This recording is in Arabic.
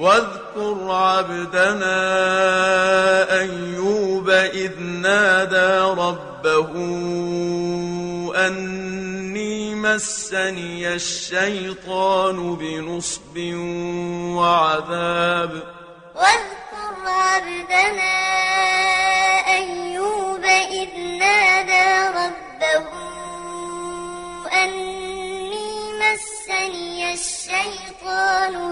واذكر عبدنا أيوب إذ نادى ربه أني مسني الشيطان بنصب وعذاب. واذكر عبدنا أيوب إذ نادى ربه أني مسني الشيطان